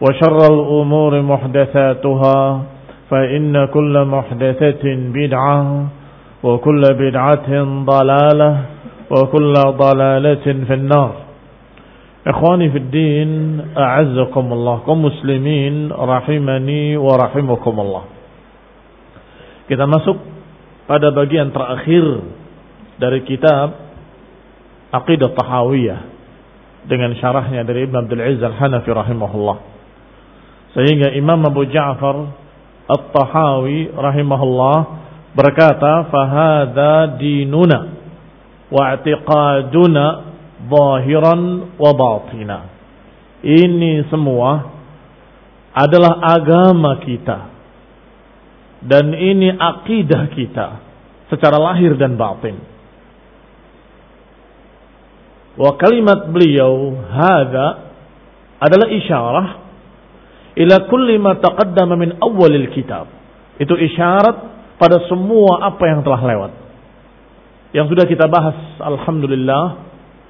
وشر الأمور محدثاتها فإن كل محدثة بدعة وكل بدعة ضلالة وكل ضلالة في النار إخواني في الدين أعزكم الله كمسلمين رحمني ورحمكم الله Kita masuk pada bagian terakhir dari kitab Aqidah Tahawiyah dengan syarahnya dari Ibn Abdul Aziz Al-Hanafi rahimahullah. Sehingga Imam Abu Ja'far At-Tahawi rahimahullah berkata, "Fahada dinuna wa i'tiqaduna zahiran wa batina." Ini semua adalah agama kita. Dan ini akidah kita secara lahir dan batin. Wa kalimat beliau hada adalah isyarah ila kulli ma taqaddama min awalil kitab. Itu isyarat pada semua apa yang telah lewat. Yang sudah kita bahas alhamdulillah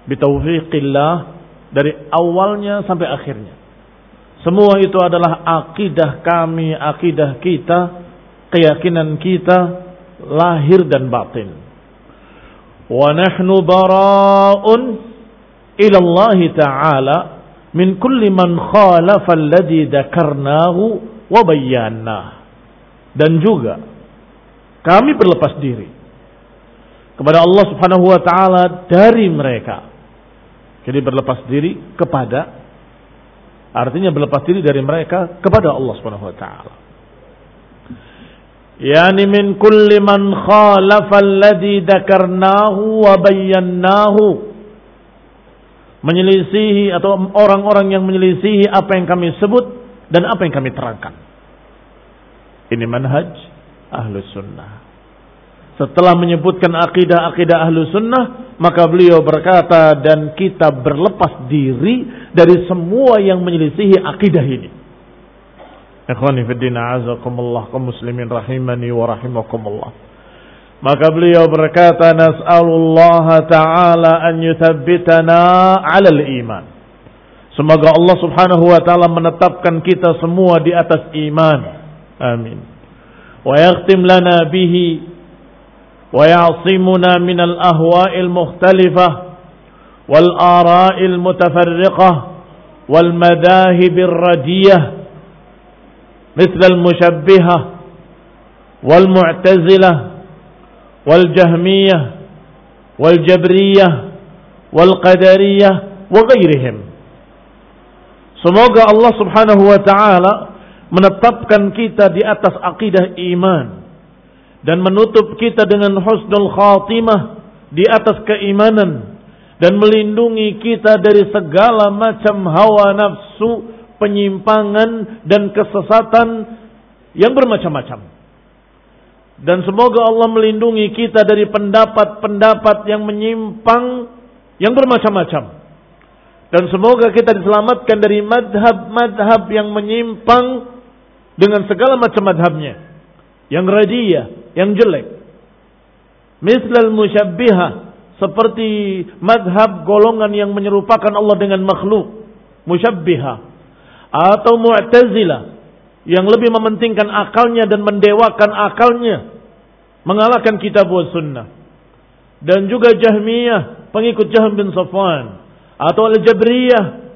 bitaufiqillah dari awalnya sampai akhirnya. Semua itu adalah akidah kami, akidah kita, keyakinan kita lahir dan batin. Wa nahnu bara'un ila Allah Ta'ala min kulli man khalafa alladhi dzakarnahu wa bayyana. Dan juga kami berlepas diri kepada Allah Subhanahu wa taala dari mereka. Jadi berlepas diri kepada artinya berlepas diri dari mereka kepada Allah Subhanahu wa taala. Yani min kulli man khalafa alladhi dzakarnahu wa bayyanahu menyelisihi atau orang-orang yang menyelisihi apa yang kami sebut dan apa yang kami terangkan. Ini manhaj ahlu sunnah. Setelah menyebutkan akidah-akidah ahlu sunnah, maka beliau berkata dan kita berlepas diri dari semua yang menyelisihi akidah ini. Ikhwani fiddina azakumullah kaum muslimin rahimani wa rahimakumullah. Maka beliau berkata nas'alullah ta'ala an yuthabbitana 'alal iman. Semoga Allah Subhanahu wa taala menetapkan kita semua di atas iman. Amin. Wa yakhtim lana bihi wa ya'simuna min al-ahwa'il mukhtalifah wal ara'il mutafarriqah wal madahib ar-radiyah مثل المشبهة والمعتزلة wal jahmiyah wal jabriyah wal qadariyah wa ghairihim semoga Allah Subhanahu wa taala menetapkan kita di atas akidah iman dan menutup kita dengan husnul khatimah di atas keimanan dan melindungi kita dari segala macam hawa nafsu, penyimpangan dan kesesatan yang bermacam-macam. Dan semoga Allah melindungi kita dari pendapat-pendapat yang menyimpang yang bermacam-macam. Dan semoga kita diselamatkan dari madhab-madhab yang menyimpang dengan segala macam madhabnya. Yang radiyah, yang jelek. Mislal musyabbiha. Seperti madhab golongan yang menyerupakan Allah dengan makhluk. Musyabbiha. Atau mu'tazila. Yang lebih mementingkan akalnya dan mendewakan akalnya. Mengalahkan kitab wa sunnah. Dan juga jahmiyah. Pengikut Jahm bin Safwan. Atau al-jabriyah.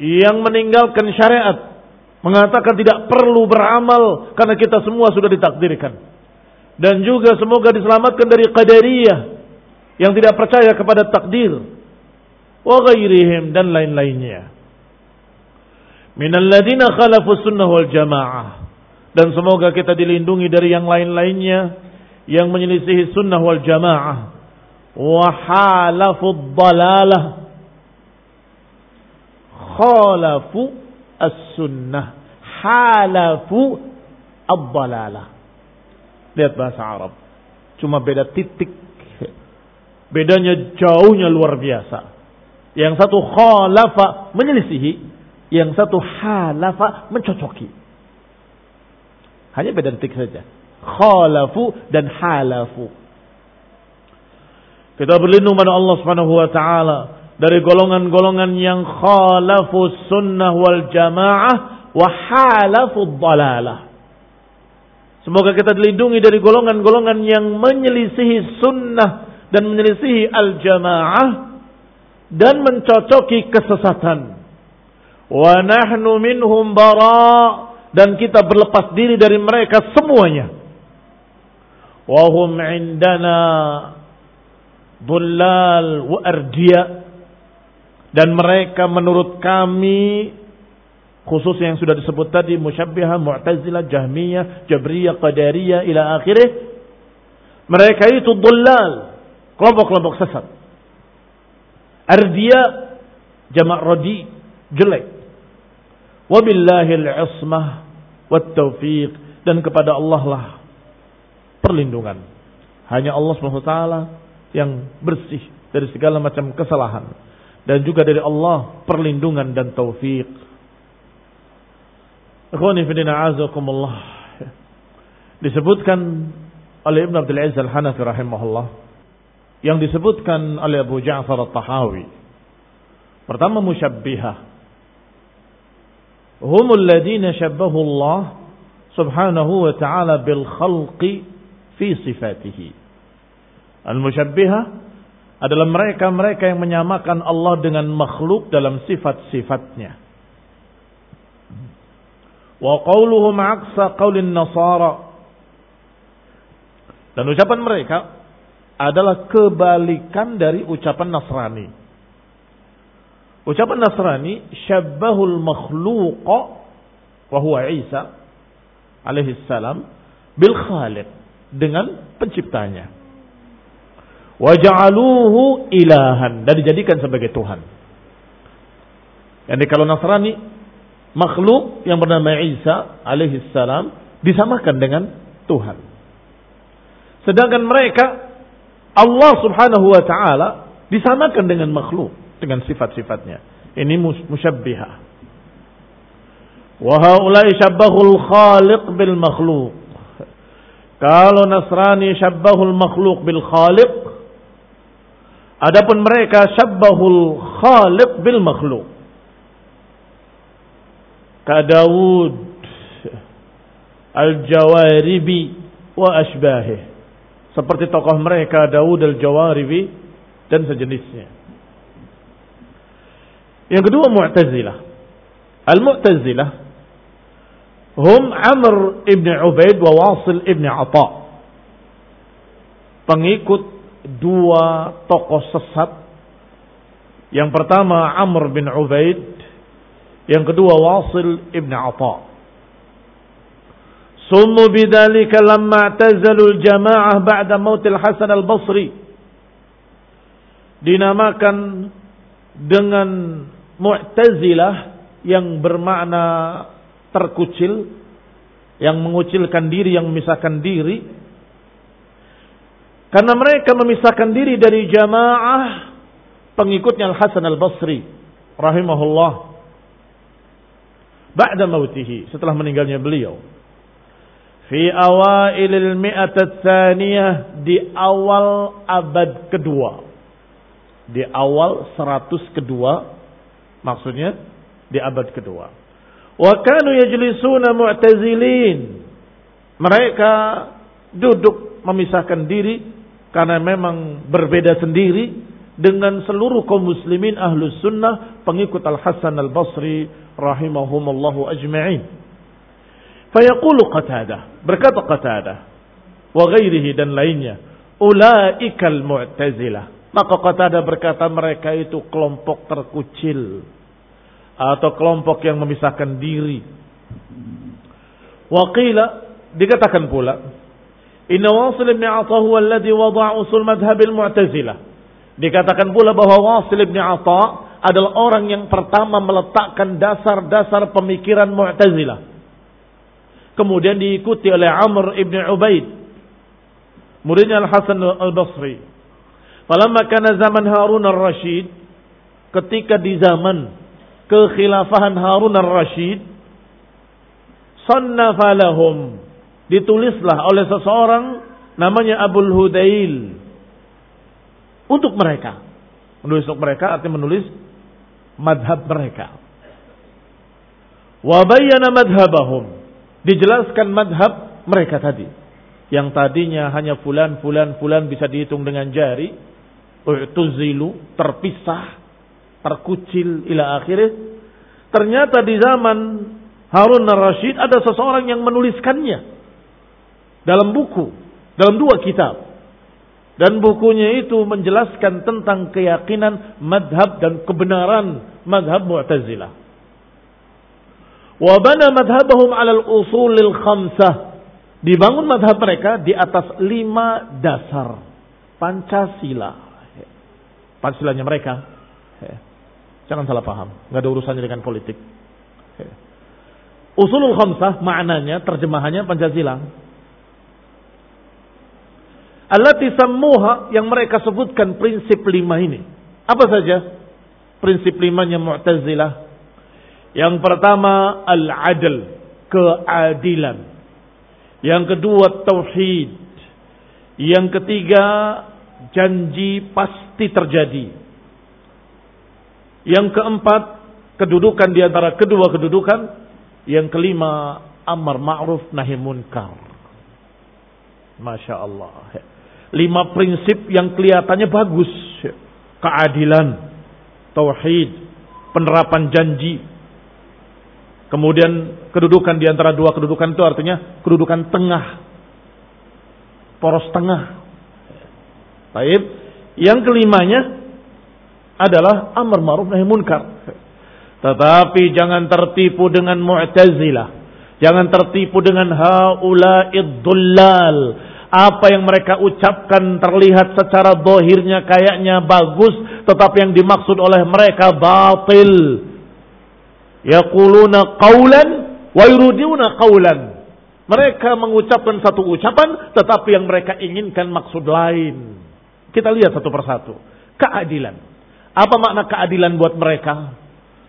Yang meninggalkan syariat Mengatakan tidak perlu beramal karena kita semua sudah ditakdirkan. Dan juga semoga diselamatkan dari qadariyah yang tidak percaya kepada takdir. Wa ghairihim dan lain-lainnya. Minal ladina khalafu sunnah wal jamaah. Dan semoga kita dilindungi dari yang lain-lainnya yang menyelisihi sunnah wal jamaah. Wa halafu dalalah. Khalafu as-sunnah halafu ad-dalalah. Lihat bahasa Arab. Cuma beda titik. Bedanya jauhnya luar biasa. Yang satu khalafa menyelisihi, yang satu halafa mencocoki. Hanya beda titik saja. Khalafu dan halafu. Kita berlindung pada Allah Subhanahu wa taala dari golongan-golongan yang khalafu sunnah wal jamaah wa halafu dalalah. Semoga kita dilindungi dari golongan-golongan yang menyelisihi sunnah dan menyelisihi al-jamaah dan mencocoki kesesatan. Wa nahnu minhum bara. Dan kita berlepas diri dari mereka semuanya. Wa hum indana dhullal wa ardiya. Dan mereka menurut kami khusus yang sudah disebut tadi musyabbihah, mu'tazilah, jahmiyah, jabriyah, qadariyah ila akhirih mereka itu dhullal kelompok-kelompok sesat. Ardiya jamak rodi jelek wabillahil ismah wat taufiq dan kepada Allah lah perlindungan hanya Allah SWT yang bersih dari segala macam kesalahan dan juga dari Allah perlindungan dan taufik. Ikhwani fillah azakumullah. Disebutkan oleh Ibn Abdul Aziz Al-Hanafi rahimahullah yang disebutkan oleh Abu Ja'far At-Tahawi. Pertama musyabbihah. Humul ladina syabbahu Allah subhanahu wa ta'ala bil khalqi fi adalah mereka-mereka yang menyamakan Allah dengan makhluk dalam sifat-sifatnya. Wa qawluhum aksa qawlin nasara. Dan ucapan mereka adalah kebalikan dari ucapan Nasrani. Ucapan Nasrani syabbahul makhluqa wa huwa Isa alaihi salam bil khaliq dengan penciptanya waja'aluhu ilahan dan dijadikan sebagai Tuhan. Jadi kalau Nasrani makhluk yang bernama Isa alaihi salam disamakan dengan Tuhan. Sedangkan mereka Allah Subhanahu wa taala disamakan dengan makhluk dengan sifat-sifatnya. Ini musyabbiha. Wa haula'i syabbahul khaliq bil makhluk. Kalau Nasrani syabbahul makhluk bil khaliq Adapun mereka syabbahul khaliq bil makhluk. Ka Dawud Al-Jawaribi wa asbahih. Seperti tokoh mereka Dawud Al-Jawaribi dan sejenisnya. Yang kedua Mu'tazilah. Al-Mu'tazilah hum Amr ibn Ubaid wa Wasil ibn Atha. Pengikut dua tokoh sesat. Yang pertama Amr bin Ubaid, yang kedua Wasil ibn Atha. Summu bidzalika lamma tazalul jamaah ba'da mautil Hasan al-Basri. Dinamakan dengan Mu'tazilah yang bermakna terkucil, yang mengucilkan diri, yang memisahkan diri. Karena mereka memisahkan diri dari jamaah pengikutnya Al-Hasan Al-Basri rahimahullah ba'da mautihi setelah meninggalnya beliau fi awailil mi'at tsaniyah di awal abad kedua di awal seratus kedua maksudnya di abad kedua wa kanu yajlisuna mu'tazilin mereka duduk memisahkan diri karena memang berbeda sendiri dengan seluruh kaum muslimin ahlus sunnah pengikut Al-Hasan Al-Basri rahimahumullahu ajma'in. Fayaqulu Qatadah, berkata Qatadah wa ghairihi dan lainnya, ulaikal mu'tazilah. Maka Qatadah berkata mereka itu kelompok terkucil atau kelompok yang memisahkan diri. Waqila dikatakan pula, Inna Wasil ibn Atha huwa alladhi wada'a usul madhhab al-Mu'tazilah. Dikatakan pula bahwa Wasil bin Atha adalah orang yang pertama meletakkan dasar-dasar pemikiran Mu'tazilah. Kemudian diikuti oleh Amr ibn Ubaid. Muridnya Al-Hasan Al-Basri. Falamma kana zaman Harun Al-Rashid. Ketika di zaman kekhilafahan Harun Al-Rashid. Sannafa lahum. Ditulislah oleh seseorang namanya Abul Hudail untuk mereka. Menulis untuk mereka artinya menulis madhab mereka. Wabayana madhabahum. Dijelaskan madhab mereka tadi. Yang tadinya hanya fulan, fulan, fulan bisa dihitung dengan jari. U'tuzilu, terpisah, terkucil ila akhirnya. Ternyata di zaman Harun al-Rashid ada seseorang yang menuliskannya. Dalam buku. Dalam dua kitab. Dan bukunya itu menjelaskan tentang keyakinan madhab dan kebenaran madhab Mu'tazilah. Wabana madhabahum alal usulil khamsah. Dibangun madhab mereka di atas lima dasar. Pancasila. Pancasilanya mereka. Jangan salah paham. Nggak ada urusannya dengan politik. Usulul khamsah maknanya, terjemahannya Pancasila Allati sammuha yang mereka sebutkan prinsip lima ini. Apa saja? Prinsip limanya Mu'tazilah. Yang pertama al-adl, keadilan. Yang kedua tauhid. Yang ketiga janji pasti terjadi. Yang keempat kedudukan di antara kedua kedudukan. Yang kelima amar ma'ruf nahi munkar. Masya Allah. Lima prinsip yang kelihatannya bagus. Keadilan, tauhid, penerapan janji. Kemudian kedudukan di antara dua kedudukan itu artinya kedudukan tengah. Poros tengah. Baik. Yang kelimanya adalah amar ma'ruf nahi munkar. Tetapi jangan tertipu dengan Mu'tazilah. Jangan tertipu dengan haula'id dullal apa yang mereka ucapkan terlihat secara dohirnya kayaknya bagus, tetapi yang dimaksud oleh mereka batil. Yaquluna qawlan wa yuruduna qawlan. Mereka mengucapkan satu ucapan, tetapi yang mereka inginkan maksud lain. Kita lihat satu persatu. Keadilan. Apa makna keadilan buat mereka?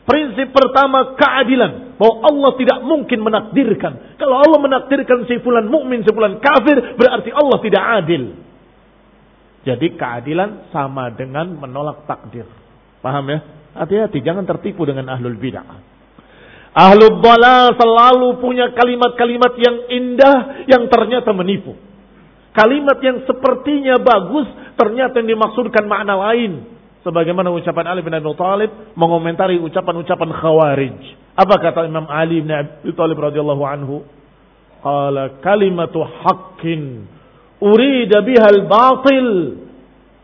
Prinsip pertama keadilan. Bahwa Allah tidak mungkin menakdirkan. Kalau Allah menakdirkan si fulan mukmin, si fulan kafir, berarti Allah tidak adil. Jadi keadilan sama dengan menolak takdir. Paham ya? Hati-hati, jangan tertipu dengan ahlul bidah. Ahlul bala selalu punya kalimat-kalimat yang indah yang ternyata menipu. Kalimat yang sepertinya bagus ternyata yang dimaksudkan makna lain. Sebagaimana ucapan Ali bin Abi Thalib mengomentari ucapan-ucapan Khawarij. Apa kata Imam Ali bin Abi Thalib radhiyallahu anhu? Qala kalimatu haqqin urida bihal batil.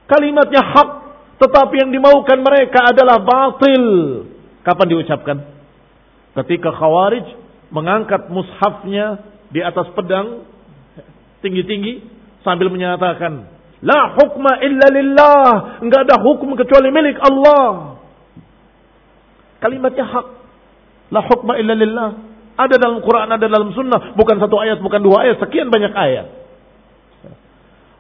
Kalimatnya hak, tetapi yang dimaukan mereka adalah batil. Kapan diucapkan? Ketika Khawarij mengangkat mushafnya di atas pedang tinggi-tinggi sambil menyatakan la hukma illa lillah. Enggak ada hukum kecuali milik Allah. Kalimatnya hak. La hukma illa lillah. Ada dalam Quran ada dalam sunnah. Bukan satu ayat bukan dua ayat. Sekian banyak ayat.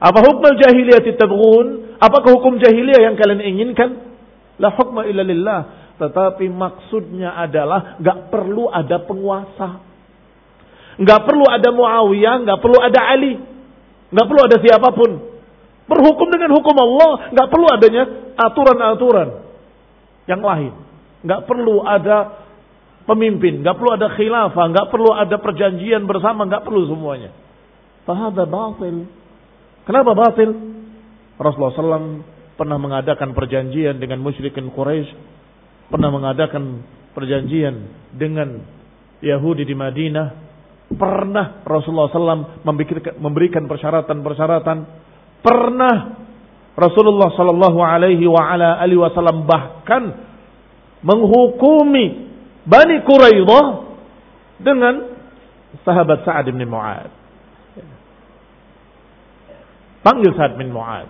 Apa hukum jahiliyah tabghun? Apakah hukum jahiliyah yang kalian inginkan? La hukma illa lillah. Tetapi maksudnya adalah enggak perlu ada penguasa. Nggak perlu ada Muawiyah, nggak perlu ada Ali, nggak perlu ada siapa pun. Berhukum dengan hukum Allah, nggak perlu adanya aturan-aturan yang lain. Nggak perlu ada pemimpin, nggak perlu ada khilafah, nggak perlu ada perjanjian bersama, nggak perlu semuanya. Fahada batil. Kenapa batil? Rasulullah SAW pernah mengadakan perjanjian dengan musyrikin Quraisy, pernah mengadakan perjanjian dengan Yahudi di Madinah, Pernah Rasulullah SAW memberikan persyaratan-persyaratan. Pernah Rasulullah Sallallahu Alaihi Wasallam bahkan menghukumi Bani Quraidah dengan sahabat Sa'ad bin Mu'ad. Panggil Sa'ad bin Mu'ad.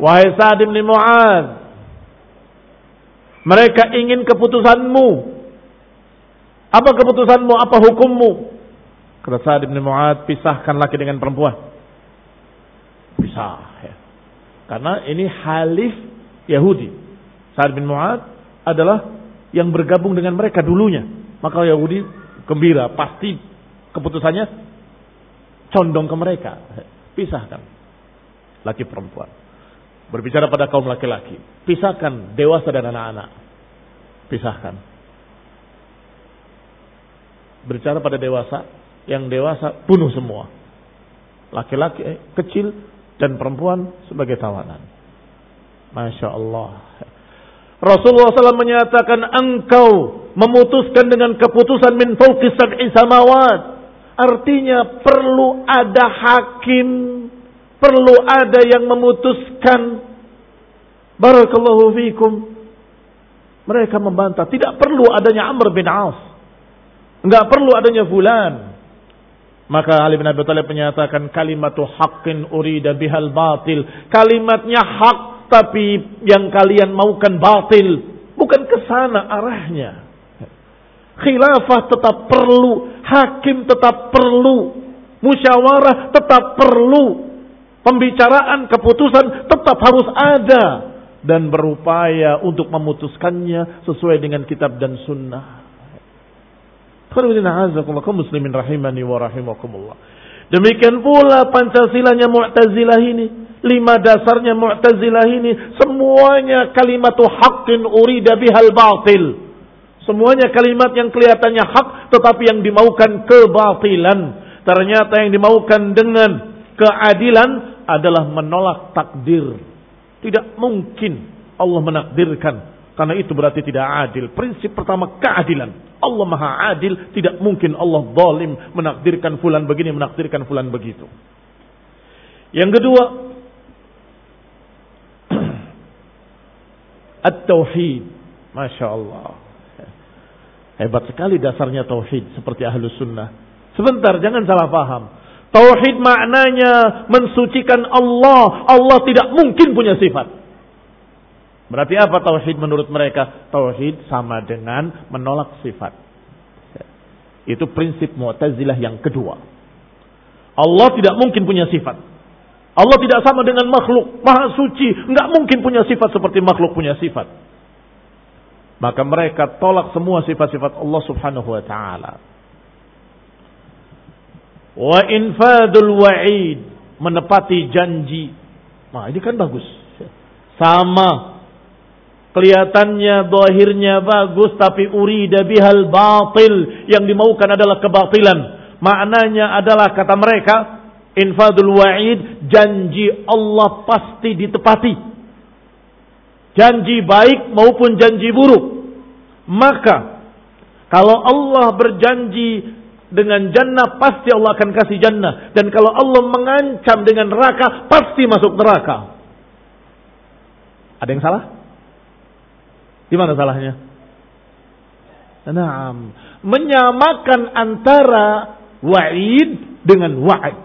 Wahai Sa'ad bin Mu'ad. Mereka ingin keputusanmu. Apa keputusanmu? Apa hukummu? Kata Sa'ad bin Mu'ad, pisahkan laki dengan perempuan. Pisah. Ya. Karena ini halif Yahudi. Sa'ad bin Mu'ad adalah yang bergabung dengan mereka dulunya. Maka Yahudi gembira. Pasti keputusannya condong ke mereka. Pisahkan. Laki perempuan. Berbicara pada kaum laki-laki. Pisahkan dewasa dan anak-anak. Pisahkan. Berbicara pada dewasa, yang dewasa bunuh semua. Laki-laki eh, kecil dan perempuan sebagai tawanan. Masya Allah. Rasulullah SAW menyatakan engkau memutuskan dengan keputusan min fauqis sab'i samawat. Artinya perlu ada hakim, perlu ada yang memutuskan. Barakallahu fikum. Mereka membantah, tidak perlu adanya Amr bin Auf. Enggak perlu adanya fulan. Maka Ali bin Abi Thalib menyatakan kalimatu haqqin urida bihal batil. Kalimatnya hak tapi yang kalian maukan batil. Bukan ke sana arahnya. Khilafah tetap perlu, hakim tetap perlu, musyawarah tetap perlu. Pembicaraan, keputusan tetap harus ada dan berupaya untuk memutuskannya sesuai dengan kitab dan sunnah muslimin rahimani wa rahimakumullah. Demikian pula Pancasilanya Mu'tazilah ini. Lima dasarnya Mu'tazilah ini. Semuanya kalimatu haqqin urida bihal batil. Semuanya kalimat yang kelihatannya hak tetapi yang dimaukan kebatilan. Ternyata yang dimaukan dengan keadilan adalah menolak takdir. Tidak mungkin Allah menakdirkan. Karena itu berarti tidak adil. Prinsip pertama keadilan. Allah maha adil, tidak mungkin Allah zalim menakdirkan fulan begini, menakdirkan fulan begitu. Yang kedua, At-Tauhid. Masya Allah. Hebat sekali dasarnya Tauhid. Seperti Ahlus Sunnah. Sebentar, jangan salah paham. Tauhid maknanya mensucikan Allah. Allah tidak mungkin punya sifat. Berarti apa tauhid menurut mereka? Tauhid sama dengan menolak sifat. Itu prinsip Mu'tazilah yang kedua. Allah tidak mungkin punya sifat. Allah tidak sama dengan makhluk, maha suci, nggak mungkin punya sifat seperti makhluk punya sifat. Maka mereka tolak semua sifat-sifat Allah Subhanahu wa taala. Wa infadul wa'id, menepati janji. Nah, ini kan bagus. Sama Kelihatannya dohirnya bagus tapi urida bihal batil. Yang dimaukan adalah kebatilan. Maknanya adalah kata mereka. Infadul wa'id. Janji Allah pasti ditepati. Janji baik maupun janji buruk. Maka. Kalau Allah berjanji dengan jannah pasti Allah akan kasih jannah. Dan kalau Allah mengancam dengan neraka pasti masuk neraka. Ada yang salah? Di mana salahnya? Naam. Menyamakan antara wa'id dengan wa'id.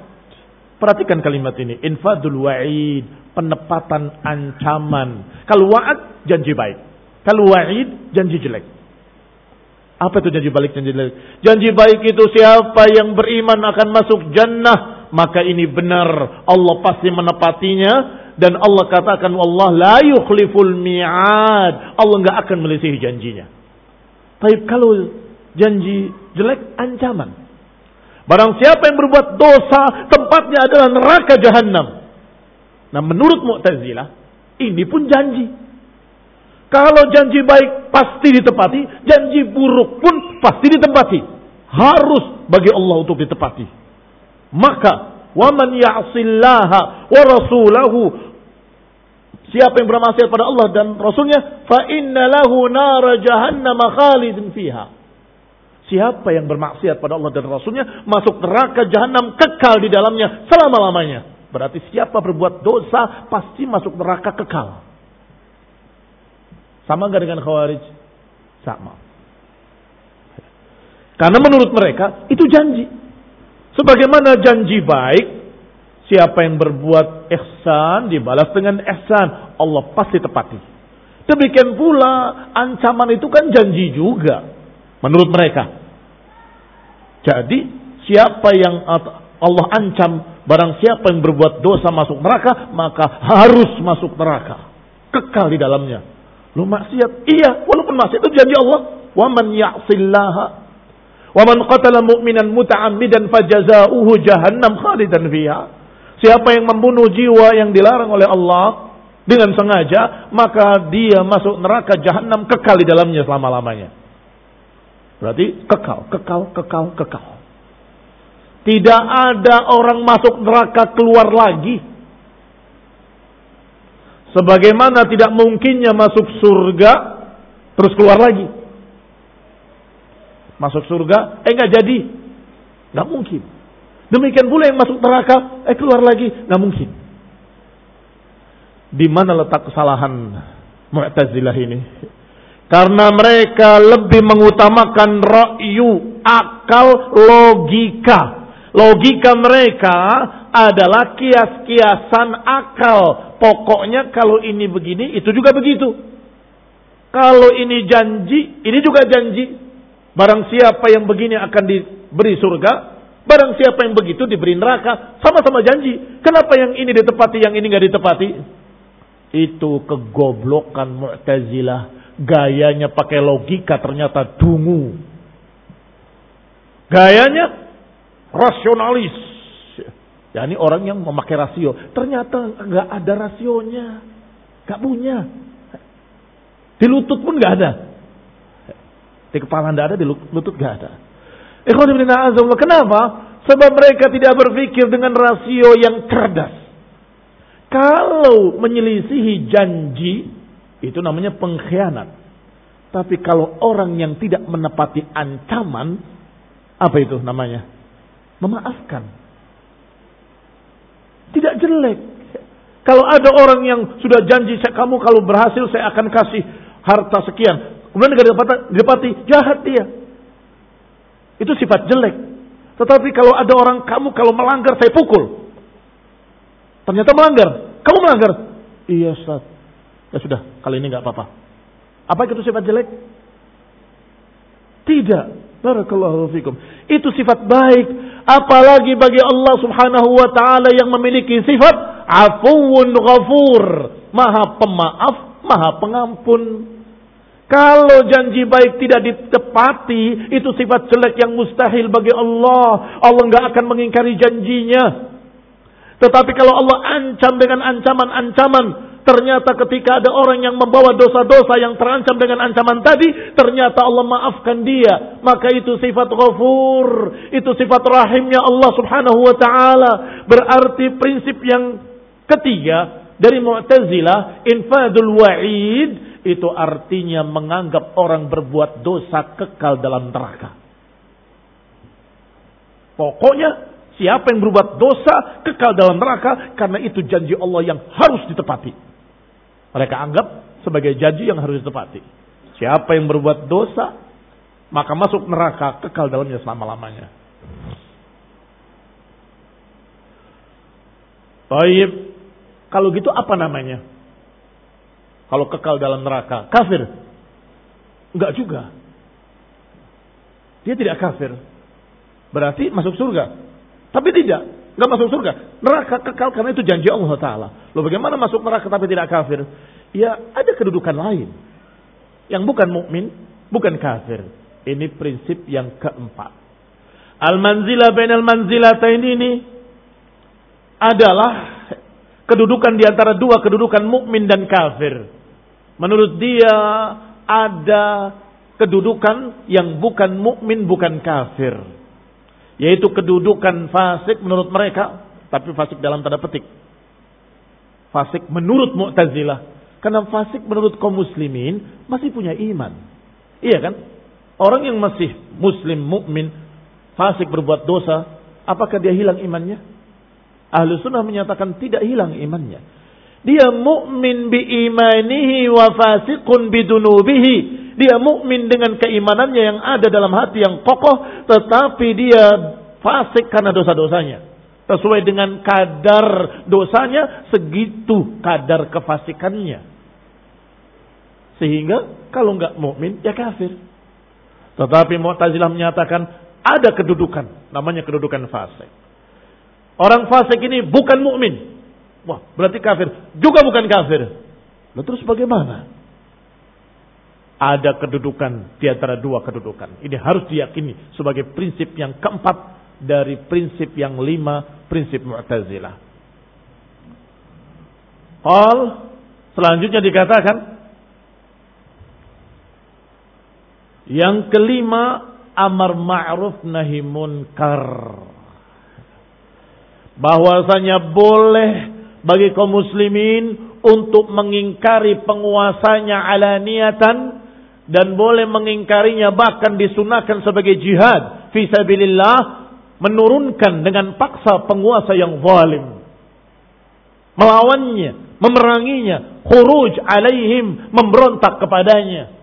Perhatikan kalimat ini. Infadul wa'id. Penepatan ancaman. Kalau wa'ad, janji baik. Kalau wa'id, janji jelek. Apa itu janji baik, janji jelek? Janji baik itu siapa yang beriman akan masuk jannah. Maka ini benar. Allah pasti menepatinya dan Allah katakan, Allah la yukhliful mi'ad. Allah enggak akan melisihi janjinya. Tapi kalau janji jelek, ancaman. Barang siapa yang berbuat dosa, tempatnya adalah neraka jahanam. Nah menurut Mu'tazilah, ini pun janji. Kalau janji baik pasti ditepati, janji buruk pun pasti ditepati. Harus bagi Allah untuk ditepati. Maka waman ya'sillaha wa rasulahu Siapa yang bermaksiat pada Allah dan Rasulnya, fa inna lahu nara jahannam khalidin fiha. Siapa yang bermaksiat pada Allah dan Rasulnya, masuk neraka jahanam kekal di dalamnya selama-lamanya. Berarti siapa berbuat dosa, pasti masuk neraka kekal. Sama nggak dengan khawarij? Sama. Karena menurut mereka, itu janji. Sebagaimana janji baik, siapa yang berbuat ihsan dibalas dengan ihsan. Allah pasti tepati. Demikian pula ancaman itu kan janji juga. Menurut mereka. Jadi siapa yang Allah ancam barang siapa yang berbuat dosa masuk neraka maka harus masuk neraka. Kekal di dalamnya. Lu maksiat? Iya, walaupun maksiat itu janji Allah. Wa man ya'sillaha man qatala mu'minan muta'ammidan fajazauhu jahannam khalidan fiha. Siapa yang membunuh jiwa yang dilarang oleh Allah dengan sengaja, maka dia masuk neraka jahanam kekal di dalamnya selama-lamanya. Berarti kekal, kekal, kekal, kekal. Tidak ada orang masuk neraka keluar lagi. Sebagaimana tidak mungkinnya masuk surga terus keluar lagi masuk surga, eh nggak jadi, nggak mungkin. Demikian pula yang masuk neraka, eh keluar lagi, nggak mungkin. Di mana letak kesalahan Mu'tazilah ini? Karena mereka lebih mengutamakan ra'yu, akal, logika. Logika mereka adalah kias-kiasan akal. Pokoknya kalau ini begini, itu juga begitu. Kalau ini janji, ini juga janji. Barang siapa yang begini akan diberi surga, barang siapa yang begitu diberi neraka, sama-sama janji. Kenapa yang ini ditepati, yang ini nggak ditepati? Itu kegoblokan Mu'tazilah. Gayanya pakai logika ternyata dungu. Gayanya rasionalis. Ya ini orang yang memakai rasio. Ternyata nggak ada rasionya. nggak punya. Di lutut pun nggak ada. Di kepala tidak ada, di lutut gak ada. Kenapa? Sebab mereka tidak berpikir dengan rasio yang cerdas. Kalau menyelisihi janji, itu namanya pengkhianat. Tapi kalau orang yang tidak menepati ancaman, apa itu namanya? Memaafkan. Tidak jelek. Kalau ada orang yang sudah janji, kamu kalau berhasil saya akan kasih harta sekian. Kemudian didapati, didapati jahat dia. Itu sifat jelek. Tetapi kalau ada orang kamu kalau melanggar saya pukul. Ternyata melanggar. Kamu melanggar. Iya Ustaz. Ya sudah, kali ini nggak apa-apa. Apa itu sifat jelek? Tidak. Barakallahu fikum. Itu sifat baik. Apalagi bagi Allah subhanahu wa ta'ala yang memiliki sifat afuun ghafur. Maha pemaaf, maha pengampun. Kalau janji baik tidak ditepati, itu sifat jelek yang mustahil bagi Allah. Allah nggak akan mengingkari janjinya. Tetapi kalau Allah ancam dengan ancaman-ancaman, ternyata ketika ada orang yang membawa dosa-dosa yang terancam dengan ancaman tadi, ternyata Allah maafkan dia. Maka itu sifat ghafur, itu sifat rahimnya Allah Subhanahu wa taala. Berarti prinsip yang ketiga dari Mu'tazilah, infadul wa'id itu artinya menganggap orang berbuat dosa kekal dalam neraka. Pokoknya siapa yang berbuat dosa kekal dalam neraka karena itu janji Allah yang harus ditepati. Mereka anggap sebagai janji yang harus ditepati. Siapa yang berbuat dosa maka masuk neraka kekal dalamnya selama-lamanya. Baik, kalau gitu apa namanya? Kalau kekal dalam neraka, kafir? Enggak juga. Dia tidak kafir. Berarti masuk surga. Tapi tidak. Enggak masuk surga. Neraka kekal karena itu janji Allah Ta'ala. Loh bagaimana masuk neraka tapi tidak kafir? Ya ada kedudukan lain. Yang bukan mukmin, bukan kafir. Ini prinsip yang keempat. Al-manzilah bain al-manzilatain ini adalah kedudukan di antara dua kedudukan mukmin dan kafir. Menurut dia ada kedudukan yang bukan mukmin bukan kafir. Yaitu kedudukan fasik menurut mereka, tapi fasik dalam tanda petik. Fasik menurut Mu'tazilah. Karena fasik menurut kaum muslimin masih punya iman. Iya kan? Orang yang masih muslim, mukmin, fasik berbuat dosa, apakah dia hilang imannya? Ahlu sunnah menyatakan tidak hilang imannya. Dia mukmin bi imanihi wa fasiqun bidunubihi. Dia mukmin dengan keimanannya yang ada dalam hati yang kokoh, tetapi dia fasik karena dosa-dosanya. Sesuai dengan kadar dosanya, segitu kadar kefasikannya. Sehingga kalau nggak mukmin ya kafir. Tetapi Mu'tazilah menyatakan ada kedudukan, namanya kedudukan fasik. Orang fasik ini bukan mukmin. Wah, berarti kafir. Juga bukan kafir. Lalu terus bagaimana? Ada kedudukan di antara dua kedudukan. Ini harus diyakini sebagai prinsip yang keempat dari prinsip yang lima, prinsip Mu'tazilah. Qal selanjutnya dikatakan Yang kelima, amar ma'ruf nahi munkar. Bahwasanya boleh bagi kaum muslimin untuk mengingkari penguasanya alaniatan dan boleh mengingkarinya bahkan disunahkan sebagai jihad fi sabilillah menurunkan dengan paksa penguasa yang zalim melawannya memeranginya khuruj alaihim memberontak kepadanya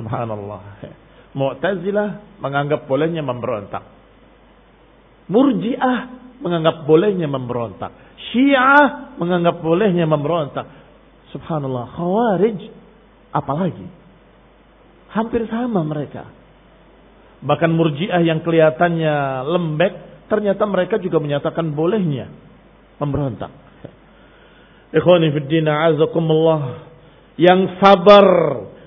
Subhanallah. Mu'tazilah menganggap bolehnya memberontak. Murji'ah menganggap bolehnya memberontak. Syiah menganggap bolehnya memberontak. Subhanallah. Khawarij apalagi. Hampir sama mereka. Bahkan murjiah yang kelihatannya lembek, ternyata mereka juga menyatakan bolehnya memberontak. Ikhwani fiddin azakumullah. Yang sabar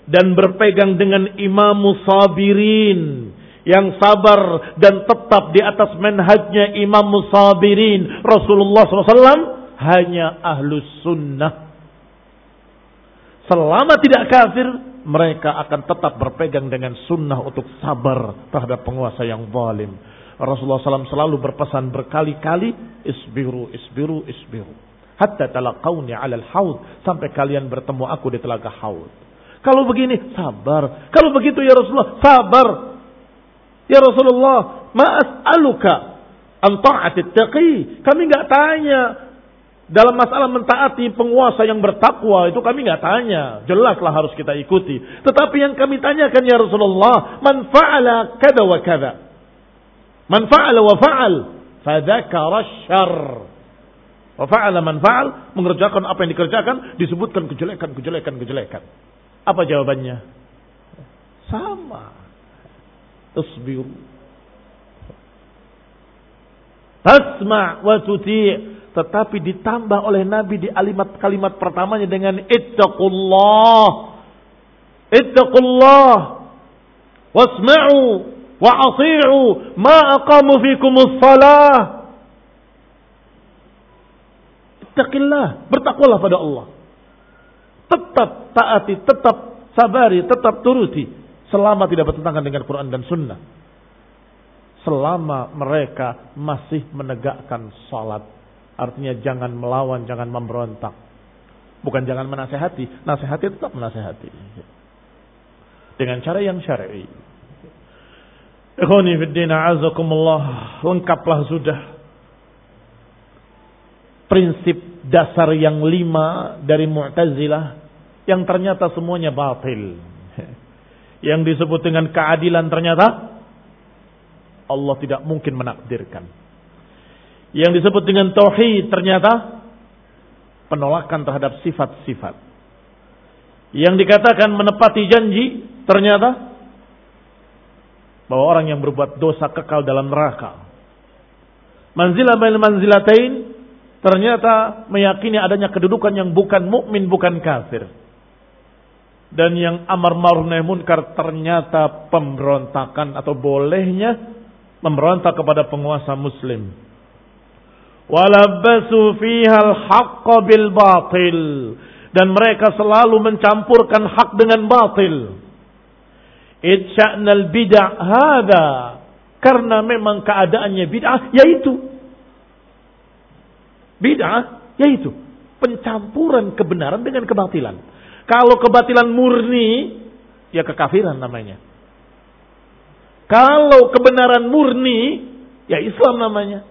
dan berpegang dengan imam sabirin yang sabar dan tetap di atas manhajnya imam sabirin Rasulullah SAW hanya ahlus sunnah selama tidak kafir mereka akan tetap berpegang dengan sunnah untuk sabar terhadap penguasa yang zalim Rasulullah SAW selalu berpesan berkali-kali isbiru isbiru isbiru hatta talaqawni alal haud sampai kalian bertemu aku di telaga haud kalau begini, sabar. Kalau begitu ya Rasulullah, sabar. Ya Rasulullah, ma'as'aluka an ta'atit taqi. Kami nggak tanya dalam masalah mentaati penguasa yang bertakwa itu kami nggak tanya, jelaslah harus kita ikuti. Tetapi yang kami tanyakan ya Rasulullah, man fa'ala kada wa kada. Man fa'ala wa fa'al, fadzakara syarr. Wa fa'ala man fa'al, mengerjakan apa yang dikerjakan, disebutkan kejelekan, kejelekan, kejelekan. Apa jawabannya? Sama. Tasbiru. Tasma' wa tuti' tetapi ditambah oleh Nabi di alimat kalimat pertamanya dengan ittaqullah. Ittaqullah. Wasma'u wa ati'u ma aqamu fikumus salah. Ittaqillah, bertakwalah pada Allah tetap taati, tetap sabari, tetap turuti selama tidak bertentangan dengan Quran dan Sunnah. Selama mereka masih menegakkan salat. Artinya jangan melawan, jangan memberontak. Bukan jangan menasehati, nasehati tetap menasehati. Dengan cara yang syar'i. Ikhwani fiddina azakumullah. Lengkaplah sudah prinsip dasar yang lima dari Mu'tazilah yang ternyata semuanya batil. Yang disebut dengan keadilan ternyata Allah tidak mungkin menakdirkan. Yang disebut dengan tauhid ternyata penolakan terhadap sifat-sifat. Yang dikatakan menepati janji ternyata bahwa orang yang berbuat dosa kekal dalam neraka. Manzilah bail manzilatain ternyata meyakini adanya kedudukan yang bukan mukmin bukan kafir. Dan yang amar ma'ruf nahi munkar ternyata pemberontakan atau bolehnya memberontak kepada penguasa muslim. Walabbasu fiha al-haqq bil batil dan mereka selalu mencampurkan hak dengan batil. Itsya'nal bid'ah hada karena memang keadaannya bid'ah yaitu bid'ah yaitu pencampuran kebenaran dengan kebatilan. Kalau kebatilan murni ya kekafiran namanya. Kalau kebenaran murni ya Islam namanya.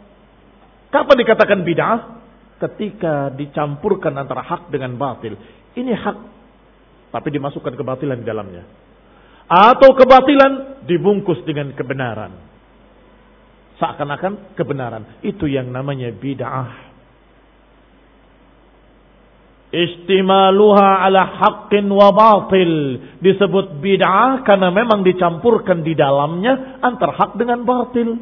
Kapan dikatakan bid'ah? Ketika dicampurkan antara hak dengan batil. Ini hak, tapi dimasukkan kebatilan di dalamnya. Atau kebatilan dibungkus dengan kebenaran. Seakan-akan kebenaran. Itu yang namanya bid'ah. Istimaluha ala haqqin wa batil. Disebut bid'ah karena memang dicampurkan di dalamnya antar hak dengan batil.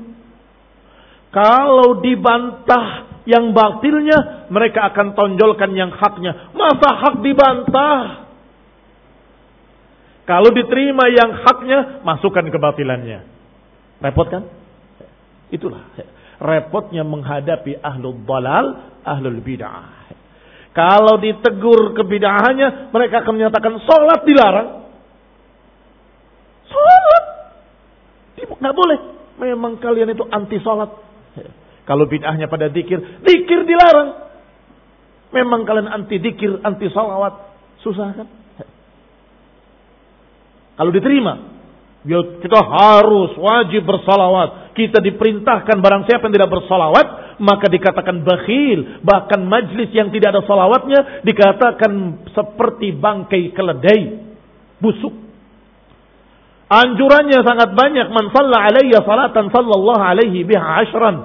Kalau dibantah yang batilnya, mereka akan tonjolkan yang haknya. Masa hak dibantah? Kalau diterima yang haknya, masukkan kebatilannya. Repot kan? Itulah. Repotnya menghadapi ahlul dalal, ahlul bid'ah. Kalau ditegur kebidahannya, mereka akan menyatakan sholat dilarang. Sholat. Nggak boleh. Memang kalian itu anti sholat. Kalau bid'ahnya pada dikir, dikir dilarang. Memang kalian anti dikir, anti sholawat. Susah kan? Kalau diterima, Ya, kita harus wajib bersalawat. Kita diperintahkan barang siapa yang tidak bersalawat, maka dikatakan bakhil. Bahkan majlis yang tidak ada salawatnya dikatakan seperti bangkai keledai. Busuk. Anjurannya sangat banyak. Man salla alaiya salatan sallallahu alaihi biha ashran.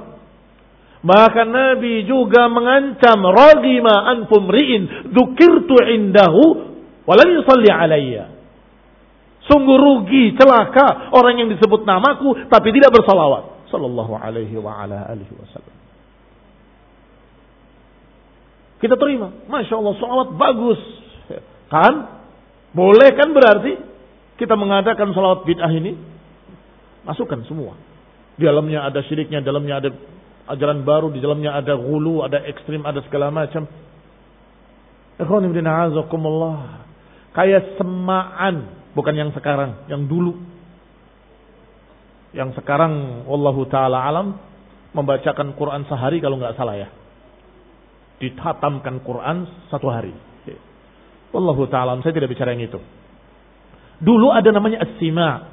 Maka Nabi juga mengancam ragima anfum ri'in dzukirtu indahu walam yusalli alayya. Sungguh rugi, celaka orang yang disebut namaku tapi tidak bersalawat. Sallallahu alaihi wa ala alihi wasallam. Kita terima. Masya Allah, salawat bagus. Kan? Boleh kan berarti kita mengadakan salawat bid'ah ini? Masukkan semua. Di dalamnya ada syiriknya, di dalamnya ada ajaran baru, di dalamnya ada gulu, ada ekstrim, ada segala macam. Kayak semaan Bukan yang sekarang, yang dulu. Yang sekarang, Wallahu ta'ala alam, membacakan Quran sehari kalau nggak salah ya. Ditatamkan Quran satu hari. Wallahu ta'ala saya tidak bicara yang itu. Dulu ada namanya as-sima.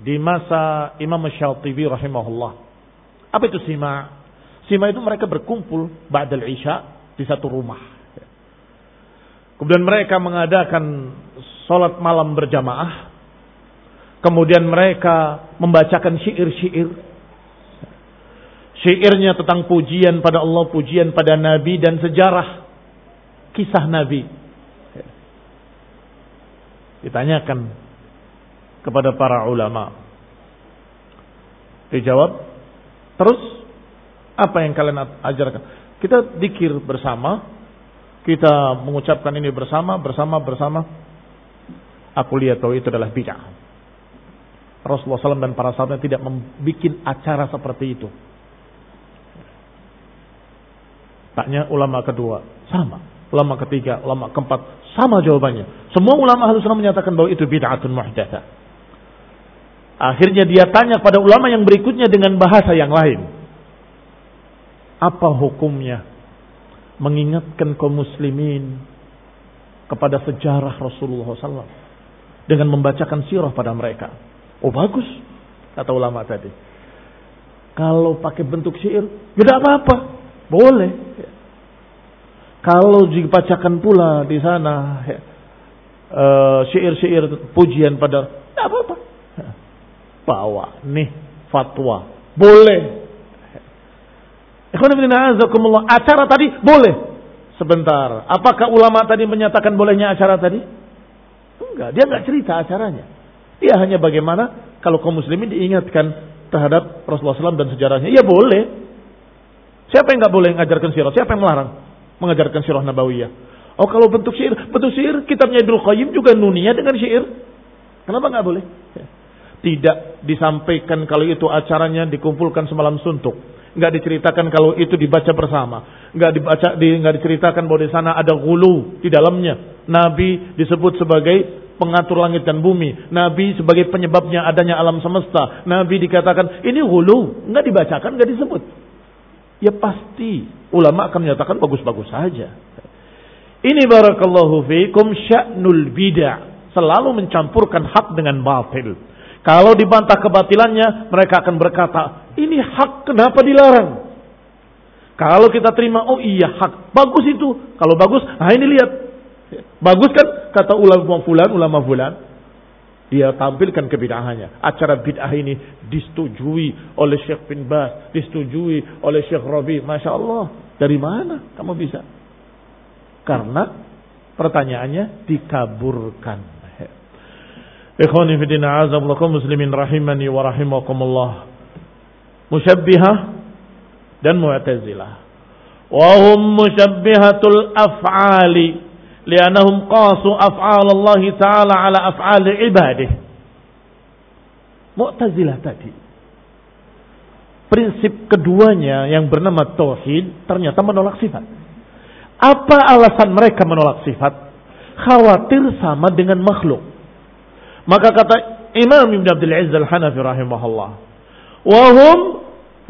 Di masa Imam Syatibi rahimahullah. Apa itu sima? Sima itu mereka berkumpul ba'dal isya di satu rumah. Kemudian mereka mengadakan sholat malam berjamaah. Kemudian mereka membacakan syair-syair. Syairnya tentang pujian pada Allah, pujian pada Nabi dan sejarah kisah Nabi. Ditanyakan kepada para ulama. Dijawab, terus apa yang kalian ajarkan? Kita dikir bersama, kita mengucapkan ini bersama, bersama, bersama. Aku lihat bahwa itu adalah bid'ah. Rasulullah SAW dan para sahabat tidak membuat acara seperti itu. Taknya ulama kedua, sama. Ulama ketiga, ulama keempat, sama jawabannya. Semua ulama harus menyatakan bahwa itu bid'atun muhdatsa. Akhirnya dia tanya pada ulama yang berikutnya dengan bahasa yang lain. Apa hukumnya mengingatkan kaum muslimin kepada sejarah Rasulullah SAW? dengan membacakan sirah pada mereka. Oh bagus, kata ulama tadi. Kalau pakai bentuk syair, tidak apa-apa, boleh. Kalau dibacakan pula di sana ya, uh, syair-syair pujian pada, tidak apa-apa. Bawa nih fatwa, boleh. Acara tadi boleh. Sebentar. Apakah ulama tadi menyatakan bolehnya acara tadi? Enggak. Dia enggak cerita acaranya. Dia hanya bagaimana kalau kaum muslimin diingatkan terhadap Rasulullah SAW dan sejarahnya. Ya boleh. Siapa yang enggak boleh mengajarkan sirah? Siapa yang melarang mengajarkan sirah nabawiyah? Oh kalau bentuk syair, bentuk syair kitabnya Ibnu Qayyim juga nunia dengan syair. Kenapa nggak boleh? Tidak disampaikan kalau itu acaranya dikumpulkan semalam suntuk. Nggak diceritakan kalau itu dibaca bersama. Nggak dibaca, di, nggak diceritakan bahwa di sana ada gulu di dalamnya. Nabi disebut sebagai pengatur langit dan bumi. Nabi sebagai penyebabnya adanya alam semesta. Nabi dikatakan ini gulu, nggak dibacakan, nggak disebut. Ya pasti ulama akan menyatakan bagus-bagus saja. Ini barakallahu fiikum sya'nul bid'ah, selalu mencampurkan hak dengan batil. Kalau dibantah kebatilannya, mereka akan berkata, ini hak kenapa dilarang? Kalau kita terima, oh iya hak, bagus itu. Kalau bagus, nah ini lihat. Bagus kan kata ulama fulan, ulama fulan. Dia tampilkan kebidahannya. Acara bid'ah ini disetujui oleh Syekh bin Bas, disetujui oleh Syekh Rabi. Masya Allah, dari mana kamu bisa? Karena pertanyaannya dikaburkan. Ikhwani fidina azaballakum muslimin rahimani wa rahimakumullah. Musyabbihah dan Mu'tazilah. Wa hum musyabbihatul af'ali li'annahum qasu af'al Allah taala ala af'al ibadih. Mu'tazilah tadi. Prinsip keduanya yang bernama tauhid ternyata menolak sifat. Apa alasan mereka menolak sifat? Khawatir sama dengan makhluk. Maka kata Imam Ibn Abdul Aziz Al-Hanafi rahimahullah. Wahum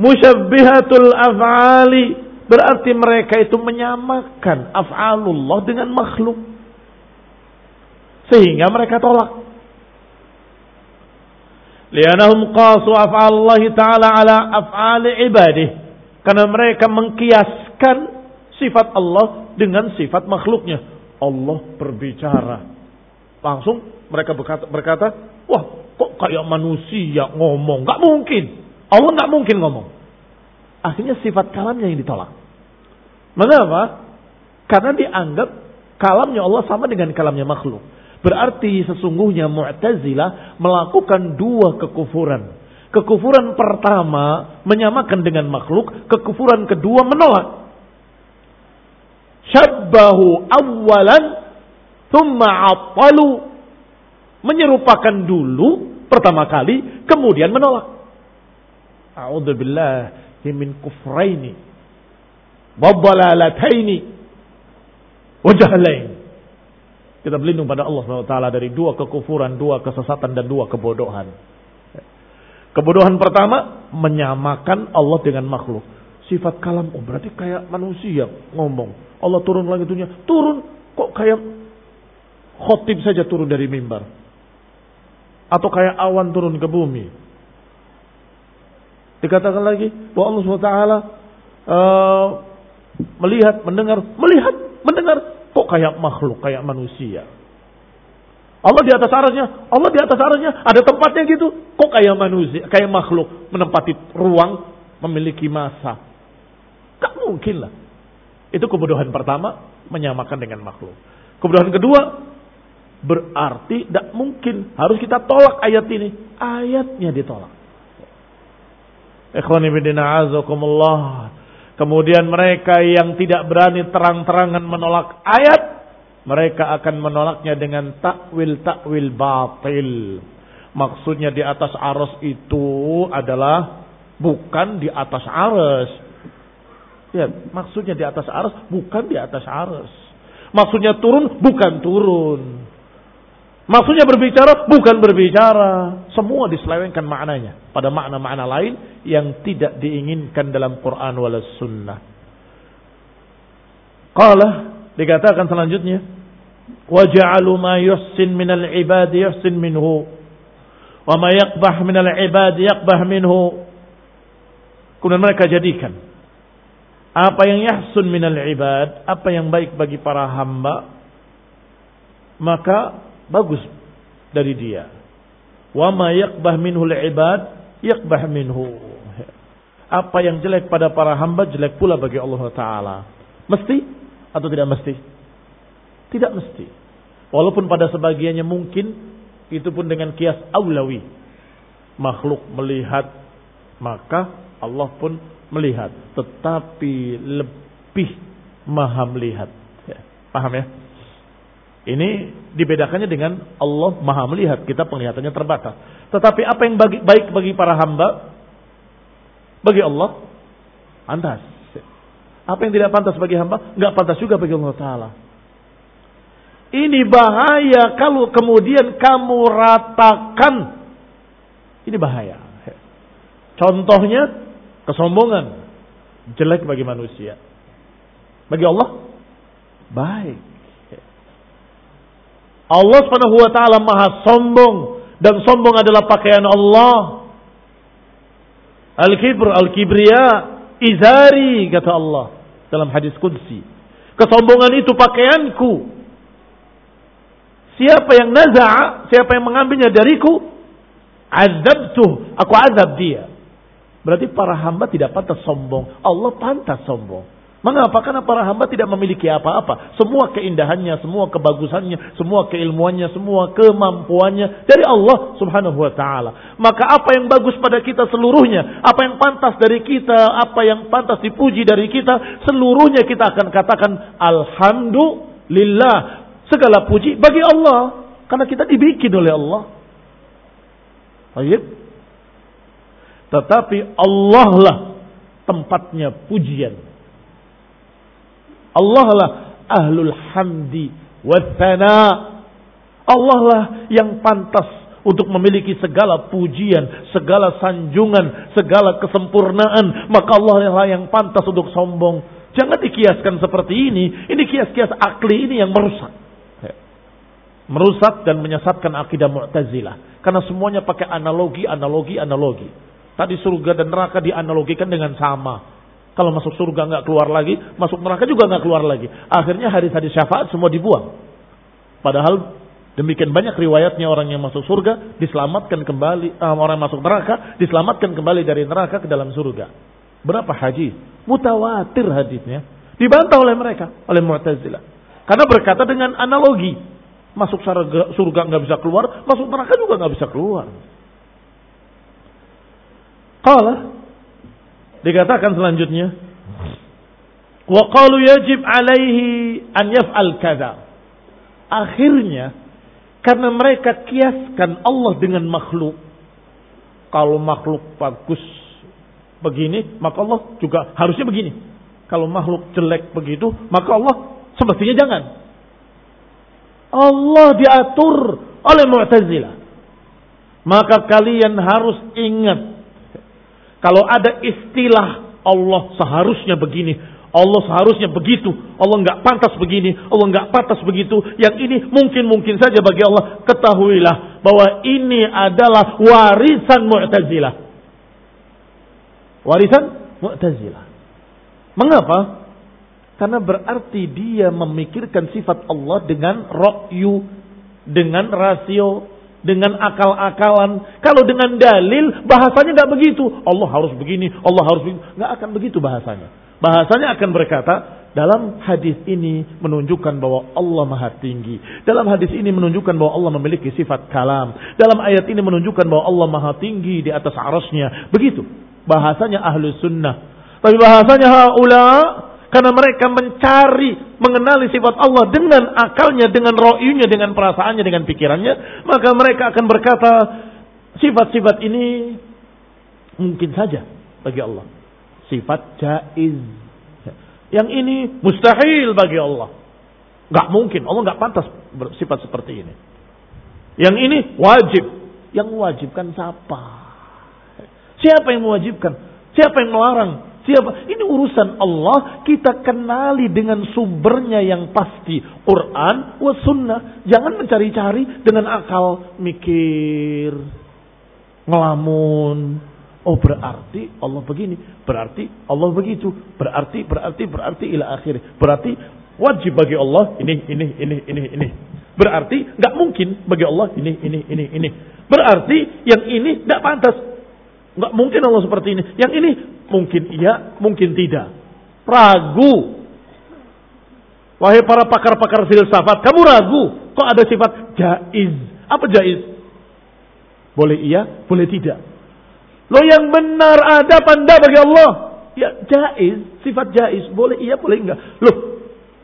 musyabbihatul af'ali. Berarti mereka itu menyamakan af'alullah dengan makhluk. Sehingga mereka tolak. Lianahum qasu af'alullahi ta'ala ala af'ali ibadih. Karena mereka mengkiaskan sifat Allah dengan sifat makhluknya. Allah berbicara. Langsung mereka berkata, berkata, wah kok kayak manusia ngomong. Gak mungkin. Allah gak mungkin ngomong. Akhirnya sifat kalamnya yang ditolak. Mengapa? Karena dianggap kalamnya Allah sama dengan kalamnya makhluk. Berarti sesungguhnya Mu'tazilah melakukan dua kekufuran. Kekufuran pertama menyamakan dengan makhluk, kekufuran kedua menolak. Syabbahu awalan thumma attalu menyerupakan dulu pertama kali kemudian menolak. A'udzubillahi min kufraini wa dhalalataini wa Kita berlindung pada Allah SWT dari dua kekufuran, dua kesesatan dan dua kebodohan. Kebodohan pertama menyamakan Allah dengan makhluk. Sifat kalam, oh berarti kayak manusia ngomong. Allah turun lagi dunia, turun kok kayak khotib saja turun dari mimbar atau kayak awan turun ke bumi. Dikatakan lagi bahwa Allah SWT uh, melihat, mendengar, melihat, mendengar, kok kayak makhluk, kayak manusia. Allah di atas arasnya, Allah di atas arasnya, ada tempatnya gitu, kok kayak manusia, kayak makhluk, menempati ruang, memiliki masa. Gak mungkin lah. Itu kebodohan pertama, menyamakan dengan makhluk. Kebodohan kedua, Berarti tidak mungkin. Harus kita tolak ayat ini. Ayatnya ditolak. azakumullah. Kemudian mereka yang tidak berani terang-terangan menolak ayat. Mereka akan menolaknya dengan takwil-takwil batil. Maksudnya di atas arus itu adalah bukan di atas arus. Ya, maksudnya di atas arus bukan di atas arus. Maksudnya turun bukan turun. Maksudnya berbicara bukan berbicara. Semua diselewengkan maknanya. Pada makna-makna lain yang tidak diinginkan dalam Quran wala sunnah. Qala dikatakan selanjutnya. Waja'alu ma yuhsin minal ibadi yuhsin minhu. Wa ma yakbah minal ibadi yakbah minhu. Kemudian mereka jadikan. Apa yang yahsun minal ibad. Apa yang baik bagi para hamba. Maka bagus dari dia. Wa ma yaqbah minhu al-ibad yaqbah minhu. apa yang jelek pada para hamba jelek pula bagi Allah Ta'ala. Mesti atau tidak mesti? Tidak mesti. Walaupun pada sebagiannya mungkin, itu pun dengan kias aulawi. Makhluk melihat, maka Allah pun melihat. Tetapi lebih maha melihat. Ya, paham ya? Ini dibedakannya dengan Allah maha melihat. Kita penglihatannya terbatas. Tetapi apa yang bagi, baik bagi para hamba, bagi Allah, pantas. Apa yang tidak pantas bagi hamba, nggak pantas juga bagi Allah Taala. Ini bahaya kalau kemudian kamu ratakan. Ini bahaya. Contohnya kesombongan. Jelek bagi manusia. Bagi Allah baik. Allah Subhanahu wa taala maha sombong dan sombong adalah pakaian Allah. Al-kibr, al-kibriya, izari, kata Allah dalam hadis Qudsi. Kesombongan itu pakaianku. Siapa yang naza'a, siapa yang mengambilnya dariku, azabtuh, aku azab dia. Berarti para hamba tidak pantas sombong. Allah pantas sombong. Mengapa? Karena para hamba tidak memiliki apa-apa. Semua keindahannya, semua kebagusannya, semua keilmuannya, semua kemampuannya dari Allah subhanahu wa ta'ala. Maka apa yang bagus pada kita seluruhnya, apa yang pantas dari kita, apa yang pantas dipuji dari kita, seluruhnya kita akan katakan Alhamdulillah. Segala puji bagi Allah. Karena kita dibikin oleh Allah. Baik. Tetapi Allah lah tempatnya pujian Allah lah ahlul hamdi wathana. Allah lah yang pantas untuk memiliki segala pujian, segala sanjungan, segala kesempurnaan. Maka Allah lah yang pantas untuk sombong. Jangan dikiaskan seperti ini. Ini kias-kias akli ini yang merusak. Merusak dan menyesatkan akidah Mu'tazilah. Karena semuanya pakai analogi, analogi, analogi. Tadi surga dan neraka dianalogikan dengan sama. Kalau masuk surga nggak keluar lagi, masuk neraka juga nggak keluar lagi. Akhirnya hadis-hadis syafaat semua dibuang. Padahal demikian banyak riwayatnya orang yang masuk surga diselamatkan kembali, um, orang yang masuk neraka diselamatkan kembali dari neraka ke dalam surga. Berapa hadis? Mutawatir hadisnya. Dibantah oleh mereka, oleh Mu'tazilah. Karena berkata dengan analogi. Masuk surga nggak bisa keluar, masuk neraka juga nggak bisa keluar. Kalau Dikatakan selanjutnya, wa qalu yajib alaihi an yaf'al kadza. Akhirnya karena mereka kiaskan Allah dengan makhluk. Kalau makhluk bagus begini, maka Allah juga harusnya begini. Kalau makhluk jelek begitu, maka Allah semestinya jangan. Allah diatur oleh Mu'tazilah. Maka kalian harus ingat kalau ada istilah Allah seharusnya begini, Allah seharusnya begitu, Allah nggak pantas begini, Allah nggak pantas begitu. Yang ini mungkin-mungkin saja bagi Allah. Ketahuilah bahwa ini adalah warisan Mu'tazilah. Warisan Mu'tazilah. Mengapa? Karena berarti dia memikirkan sifat Allah dengan rokyu, dengan rasio, dengan akal-akalan. Kalau dengan dalil bahasanya nggak begitu. Allah harus begini, Allah harus begini. Nggak akan begitu bahasanya. Bahasanya akan berkata, dalam hadis ini menunjukkan bahwa Allah maha tinggi. Dalam hadis ini menunjukkan bahwa Allah memiliki sifat kalam. Dalam ayat ini menunjukkan bahwa Allah maha tinggi di atas arasnya. Begitu. Bahasanya ahlu sunnah. Tapi bahasanya haula karena mereka mencari, mengenali sifat Allah dengan akalnya, dengan ro'yunya, dengan perasaannya, dengan pikirannya. Maka mereka akan berkata, sifat-sifat ini mungkin saja bagi Allah. Sifat jaiz. Yang ini mustahil bagi Allah. Gak mungkin, Allah gak pantas bersifat seperti ini. Yang ini wajib. Yang mewajibkan siapa? Siapa yang mewajibkan? Siapa yang melarang? Siapa? Ini urusan Allah. Kita kenali dengan sumbernya yang pasti. Quran wa sunnah. Jangan mencari-cari dengan akal mikir. Ngelamun. Oh berarti Allah begini. Berarti Allah begitu. Berarti, berarti, berarti ila akhir. Berarti wajib bagi Allah ini, ini, ini, ini, ini. Berarti nggak mungkin bagi Allah ini, ini, ini, ini. Berarti yang ini nggak pantas. Nggak mungkin Allah seperti ini. Yang ini Mungkin iya, mungkin tidak. Ragu. Wahai para pakar-pakar filsafat, kamu ragu. Kok ada sifat jaiz? Apa jaiz? Boleh iya, boleh tidak. Lo yang benar ada panda bagi Allah. Ya jaiz, sifat jaiz. Boleh iya, boleh enggak. Loh,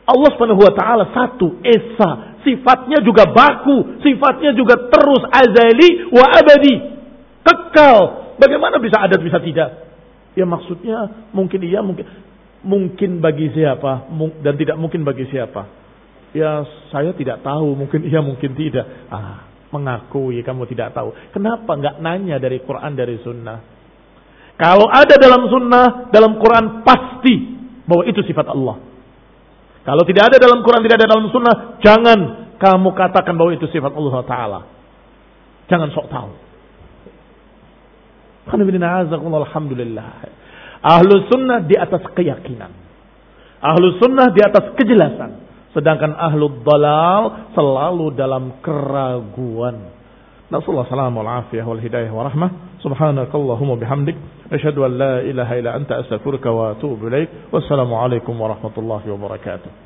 Allah subhanahu wa ta'ala satu, esa. Sifatnya juga baku. Sifatnya juga terus azali wa abadi. Kekal. Bagaimana bisa ada, bisa tidak? Ya maksudnya mungkin iya, mungkin mungkin bagi siapa dan tidak mungkin bagi siapa? Ya saya tidak tahu, mungkin iya mungkin tidak. Ah, mengakui kamu tidak tahu. Kenapa nggak nanya dari Quran dari Sunnah? Kalau ada dalam Sunnah, dalam Quran pasti bahwa itu sifat Allah. Kalau tidak ada dalam Quran, tidak ada dalam Sunnah, jangan kamu katakan bahwa itu sifat Allah Taala. Jangan sok tahu. Alhamdulillah. Ahlu sunnah di atas keyakinan. Ahlu sunnah di atas kejelasan. Sedangkan ahlu dalal selalu dalam keraguan. Nasallahu salamu al-afiyah wal hidayah wa rahmah. Subhanakallahumma bihamdik. Asyhadu an la ilaha illa anta astaghfiruka wa atubu ilaik. Wassalamu alaikum warahmatullahi wabarakatuh.